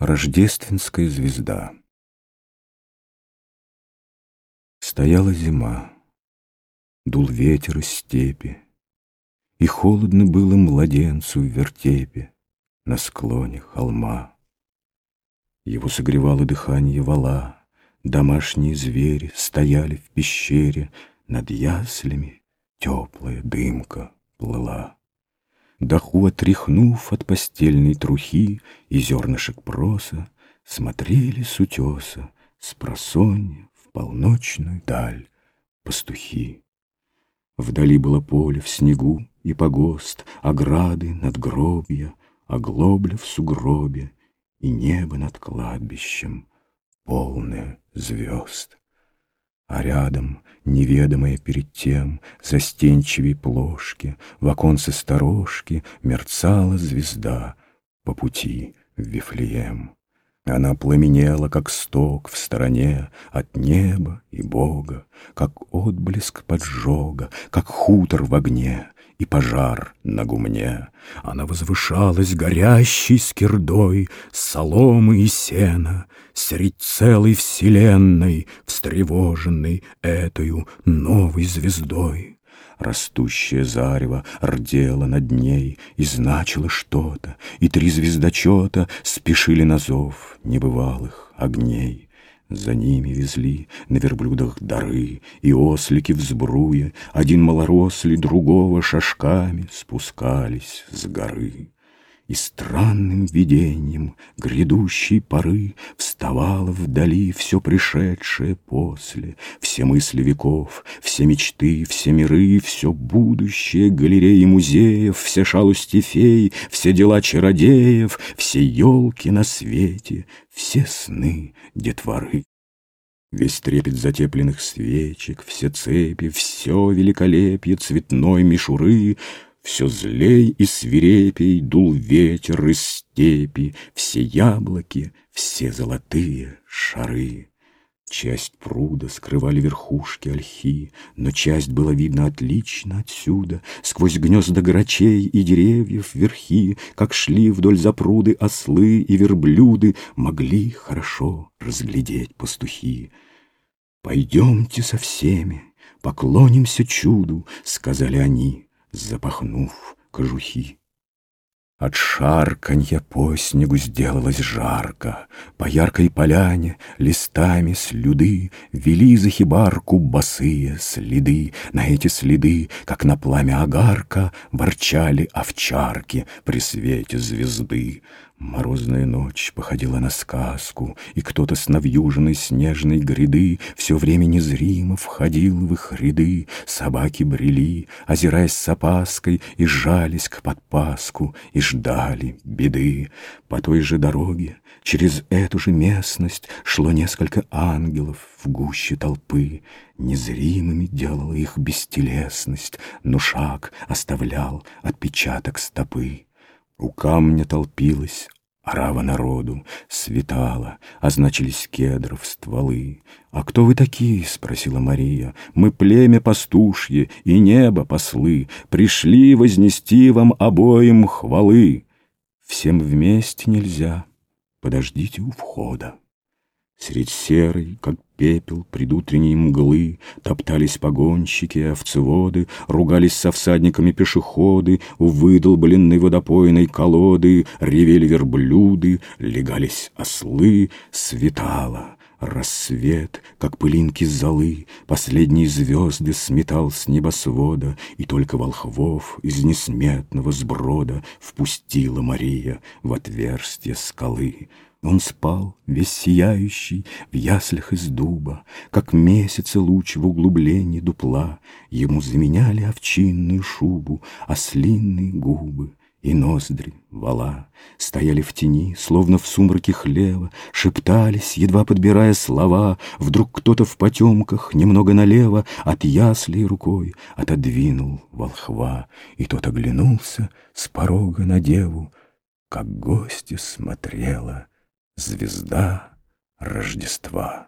Рождественская звезда. Стояла зима, дул ветер из степи, И холодно было младенцу в вертепе На склоне холма. Его согревало дыхание вала, Домашние звери стояли в пещере, Над яслями теплая дымка плыла. Даху отряхнув от постельной трухи И зернышек проса, Смотрели с утеса, с просонья В полночную даль пастухи. Вдали было поле в снегу и погост, Ограды надгробья, оглобля в сугробе И небо над кладбищем, полное звезд. А рядом, неведомая перед тем, Застенчивей плошки, В оконце сторожки Мерцала звезда По пути в Вифлеем. Она пламенела, как сток в стороне От неба и Бога, Как отблеск поджога, Как хутор в огне и пожар на гумне. Она возвышалась горящей скирдой Соломы и сена Средь целой вселенной, Встревоженной этою новой звездой. Растущее зарево рдело над ней И значило что-то, И три звездочета Спешили на зов небывалых огней. За ними везли на верблюдах дары, И ослики взбруя, Один малоросли другого шажками Спускались с горы. И странным видением грядущей поры Вставало вдали все пришедшее после, Все мысли веков, все мечты, все миры, Все будущее галереи музеев, Все шалости фей, все дела чародеев, Все елки на свете, все сны детворы. Весь трепет затепленных свечек, все цепи, все великолепие цветной мишуры — все злей и свирепей дул ветер из степи, Все яблоки, все золотые шары. Часть пруда скрывали верхушки ольхи, Но часть была видна отлично отсюда, Сквозь гнезда грачей и деревьев верхи, Как шли вдоль запруды ослы и верблюды, Могли хорошо разглядеть пастухи. «Пойдемте со всеми, поклонимся чуду», — сказали они запахнув кожухи. От шарканья по снегу сделалось жарко, По яркой поляне листами слюды Вели за хибарку босые следы. На эти следы, как на пламя огарка, Ворчали овчарки при свете звезды. Морозная ночь походила на сказку, И кто-то с навьюженной снежной гряды Все время незримо входил в их ряды. Собаки брели, озираясь с опаской, И жались к подпаску, и ждали беды. По той же дороге, через эту же местность Шло несколько ангелов в гуще толпы. Незримыми делала их бестелесность, Но шаг оставлял отпечаток стопы. У камня толпилась орава народу, светала, означились кедров стволы. «А кто вы такие?» — спросила Мария. «Мы племя пастушье и небо послы, пришли вознести вам обоим хвалы». «Всем вместе нельзя, подождите у входа». Средь серой, как пепел предутренней мглы, Топтались погонщики овцеводы, Ругались со всадниками пешеходы, У выдолбленной водопойной колоды Ревели верблюды, легались ослы, Светало. Рассвет, как пылинки золы, Последние звезды сметал с небосвода, И только волхвов из несметного сброда Впустила Мария в отверстие скалы. Он спал, весь сияющий, в яслях из дуба, Как месяца луч в углублении дупла. Ему заменяли овчинную шубу, ослинные губы и ноздри вала. Стояли в тени, словно в сумраке хлева, Шептались, едва подбирая слова. Вдруг кто-то в потемках, немного налево, От яслей рукой отодвинул волхва, И тот оглянулся с порога на деву, Как гостья смотрела — звезда Рождества.